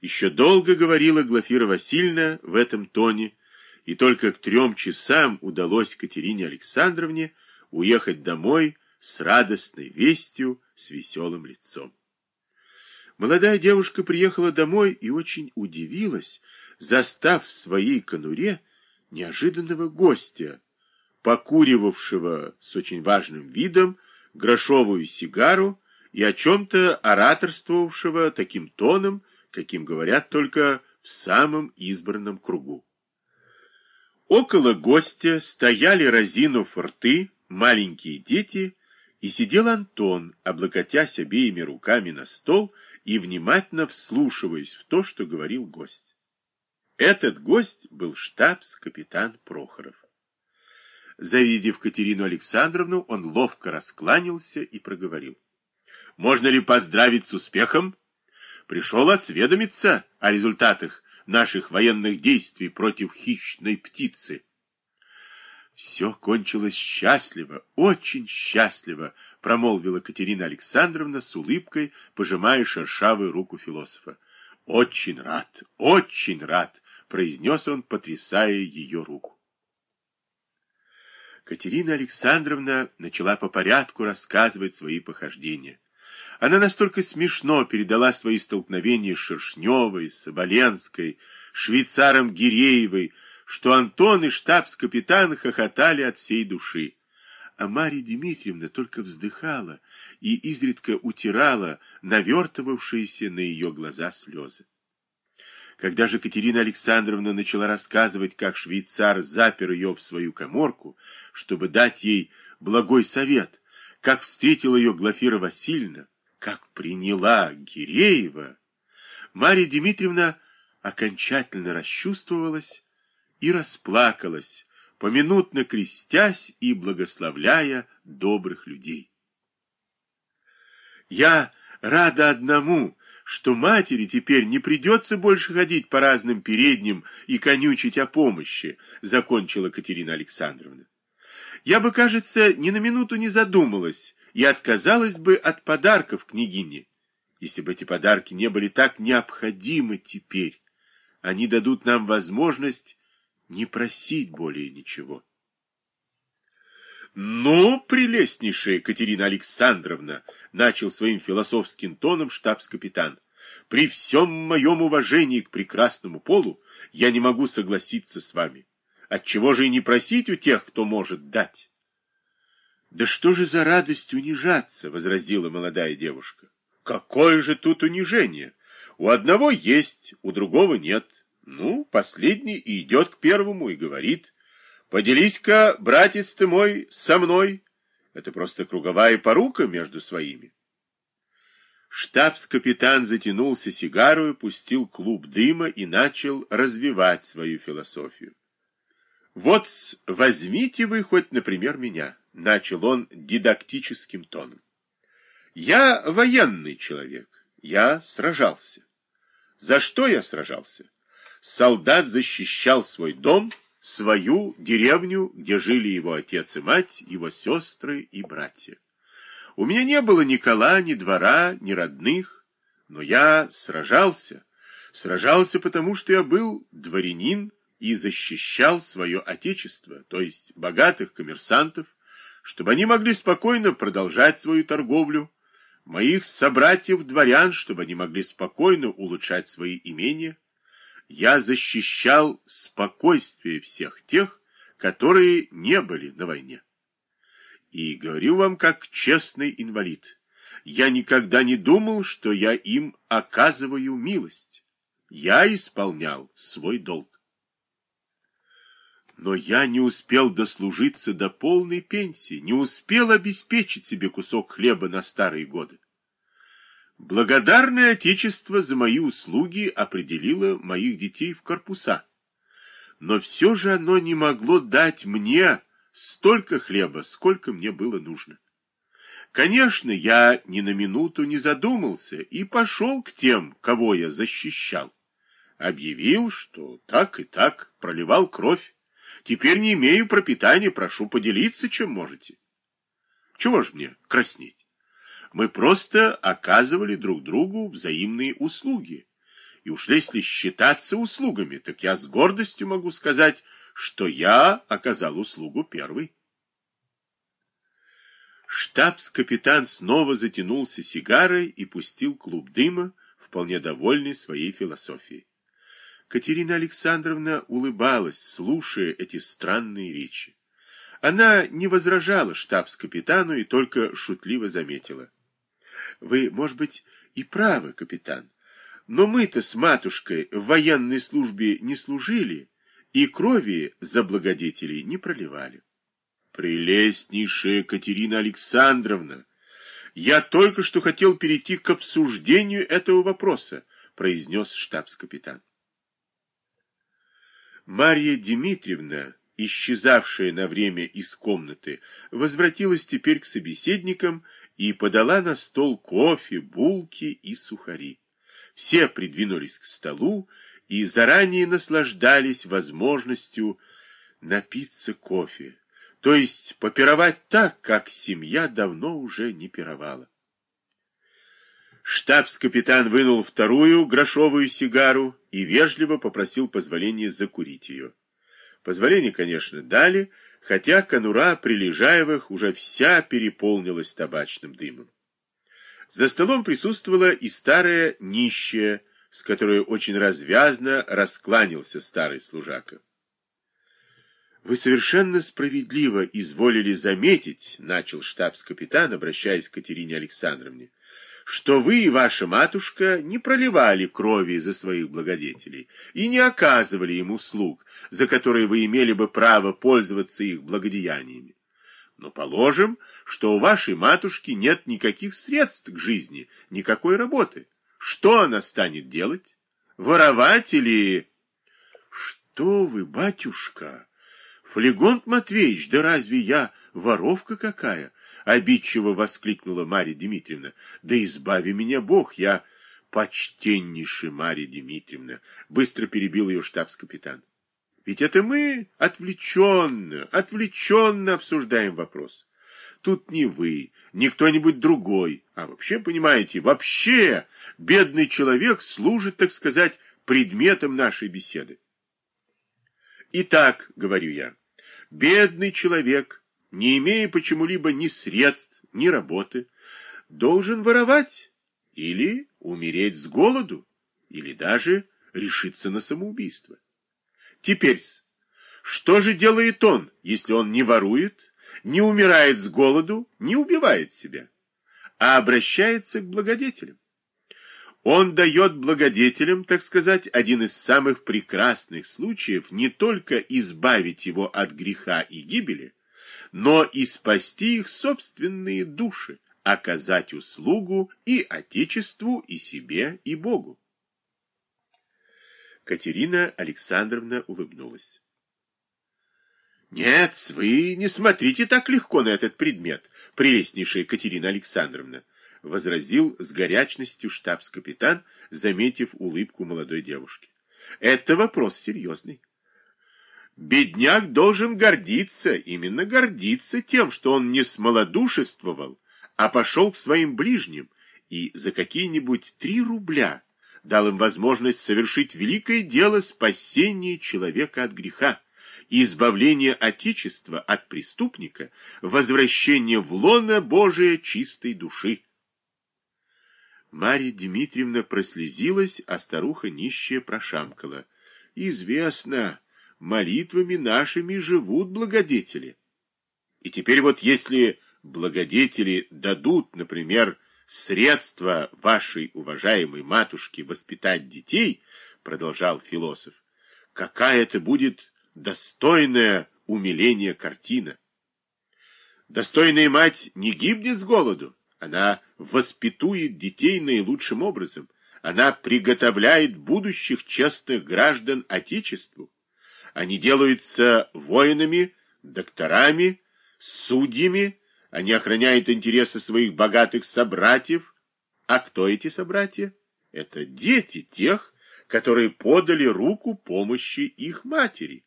Еще долго говорила Глафира Васильевна в этом тоне, и только к трем часам удалось Катерине Александровне уехать домой с радостной вестью, с веселым лицом. Молодая девушка приехала домой и очень удивилась, застав в своей конуре неожиданного гостя, покуривавшего с очень важным видом грошовую сигару и о чем-то ораторствовавшего таким тоном, каким говорят только в самом избранном кругу. Около гостя стояли, разинув рты, маленькие дети, и сидел Антон, облокотясь обеими руками на стол и внимательно вслушиваясь в то, что говорил гость. Этот гость был штабс-капитан Прохоров. Завидев Катерину Александровну, он ловко раскланялся и проговорил. «Можно ли поздравить с успехом? Пришел осведомиться о результатах наших военных действий против хищной птицы». «Все кончилось счастливо, очень счастливо», — промолвила Катерина Александровна с улыбкой, пожимая шершавую руку философа. «Очень рад, очень рад», — произнес он, потрясая ее руку. Катерина Александровна начала по порядку рассказывать свои похождения. Она настолько смешно передала свои столкновения с Шершневой, Соболенской, швейцаром Гиреевой, что Антон и штабс-капитан хохотали от всей души. А Марья Дмитриевна только вздыхала и изредка утирала навертывавшиеся на ее глаза слезы. Когда же Катерина Александровна начала рассказывать, как швейцар запер ее в свою коморку, чтобы дать ей благой совет, как встретила ее Глафира Васильевна, как приняла Гиреева, Марья Дмитриевна окончательно расчувствовалась и расплакалась, поминутно крестясь и благословляя добрых людей. «Я рада одному», что матери теперь не придется больше ходить по разным передним и конючить о помощи, закончила Катерина Александровна. Я бы, кажется, ни на минуту не задумалась и отказалась бы от подарков княгине, если бы эти подарки не были так необходимы теперь. Они дадут нам возможность не просить более ничего. «Ну, прелестнейшая Катерина Александровна!» — начал своим философским тоном штабс-капитан. «При всем моем уважении к прекрасному полу я не могу согласиться с вами. Отчего же и не просить у тех, кто может дать?» «Да что же за радость унижаться?» — возразила молодая девушка. «Какое же тут унижение? У одного есть, у другого нет. Ну, последний и идет к первому и говорит...» Поделись-ка, братец ты мой, со мной. Это просто круговая порука между своими. Штабс-капитан затянулся сигарой, пустил клуб дыма и начал развивать свою философию. «Вот возьмите вы хоть, например, меня», — начал он дидактическим тоном. «Я военный человек, я сражался. За что я сражался? Солдат защищал свой дом, свою деревню, где жили его отец и мать, его сестры и братья. У меня не было ни кола, ни двора, ни родных, но я сражался. Сражался, потому что я был дворянин и защищал свое отечество, то есть богатых коммерсантов, чтобы они могли спокойно продолжать свою торговлю, моих собратьев-дворян, чтобы они могли спокойно улучшать свои имения, я защищал спокойствие всех тех, которые не были на войне. И говорю вам как честный инвалид, я никогда не думал, что я им оказываю милость. Я исполнял свой долг. Но я не успел дослужиться до полной пенсии, не успел обеспечить себе кусок хлеба на старые годы. Благодарное Отечество за мои услуги определило моих детей в корпуса. Но все же оно не могло дать мне столько хлеба, сколько мне было нужно. Конечно, я ни на минуту не задумался и пошел к тем, кого я защищал. Объявил, что так и так, проливал кровь. Теперь не имею пропитания, прошу поделиться, чем можете. Чего ж мне краснеть? Мы просто оказывали друг другу взаимные услуги. И уж если считаться услугами, так я с гордостью могу сказать, что я оказал услугу первый. Штабс-капитан снова затянулся сигарой и пустил клуб дыма, вполне довольный своей философией. Катерина Александровна улыбалась, слушая эти странные речи. Она не возражала штабс-капитану и только шутливо заметила. «Вы, может быть, и правы, капитан, но мы-то с матушкой в военной службе не служили и крови за благодетелей не проливали». «Прелестнейшая Катерина Александровна! Я только что хотел перейти к обсуждению этого вопроса», произнес штабс-капитан. Марья Дмитриевна исчезавшая на время из комнаты, возвратилась теперь к собеседникам и подала на стол кофе, булки и сухари. Все придвинулись к столу и заранее наслаждались возможностью напиться кофе, то есть попировать так, как семья давно уже не пировала. Штабс-капитан вынул вторую грошовую сигару и вежливо попросил позволения закурить ее. Позволение, конечно, дали, хотя конура Прилежаевых уже вся переполнилась табачным дымом. За столом присутствовала и старая нищая, с которой очень развязно раскланялся старый служака. «Вы совершенно справедливо изволили заметить», — начал штабс-капитан, обращаясь к Катерине Александровне, что вы и ваша матушка не проливали крови за своих благодетелей и не оказывали им услуг, за которые вы имели бы право пользоваться их благодеяниями. Но положим, что у вашей матушки нет никаких средств к жизни, никакой работы. Что она станет делать? Воровать или... Что вы, батюшка? Флегонт Матвеевич, да разве я воровка какая? — обидчиво воскликнула Марья Дмитриевна. — Да избави меня Бог, я... — Почтеннейшая Марья Дмитриевна! — быстро перебил ее штабс-капитан. — Ведь это мы отвлеченно, отвлеченно обсуждаем вопрос. Тут не вы, не кто-нибудь другой, а вообще, понимаете, вообще бедный человек служит, так сказать, предметом нашей беседы. Итак, говорю я, бедный человек не имея почему-либо ни средств, ни работы, должен воровать или умереть с голоду, или даже решиться на самоубийство. Теперь, что же делает он, если он не ворует, не умирает с голоду, не убивает себя, а обращается к благодетелям? Он дает благодетелям, так сказать, один из самых прекрасных случаев не только избавить его от греха и гибели, но и спасти их собственные души, оказать услугу и Отечеству, и себе, и Богу. Катерина Александровна улыбнулась. «Нет, вы не смотрите так легко на этот предмет, прелестнейшая Катерина Александровна», возразил с горячностью штабс-капитан, заметив улыбку молодой девушки. «Это вопрос серьезный. Бедняк должен гордиться, именно гордиться тем, что он не смолодушествовал, а пошел к своим ближним и за какие-нибудь три рубля дал им возможность совершить великое дело спасения человека от греха, избавления Отечества от преступника, возвращения в лоно Божия чистой души. Марья Дмитриевна прослезилась, а старуха нищая прошамкала. «Известно» молитвами нашими живут благодетели. И теперь вот если благодетели дадут, например, средства вашей уважаемой матушке воспитать детей, продолжал философ, какая это будет достойная умиления картина. Достойная мать не гибнет с голоду, она воспитует детей наилучшим образом, она приготовляет будущих честных граждан Отечеству. Они делаются воинами, докторами, судьями, они охраняют интересы своих богатых собратьев. А кто эти собратья? Это дети тех, которые подали руку помощи их матери.